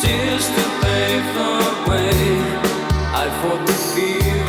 tears to pave the way. I fought the fear.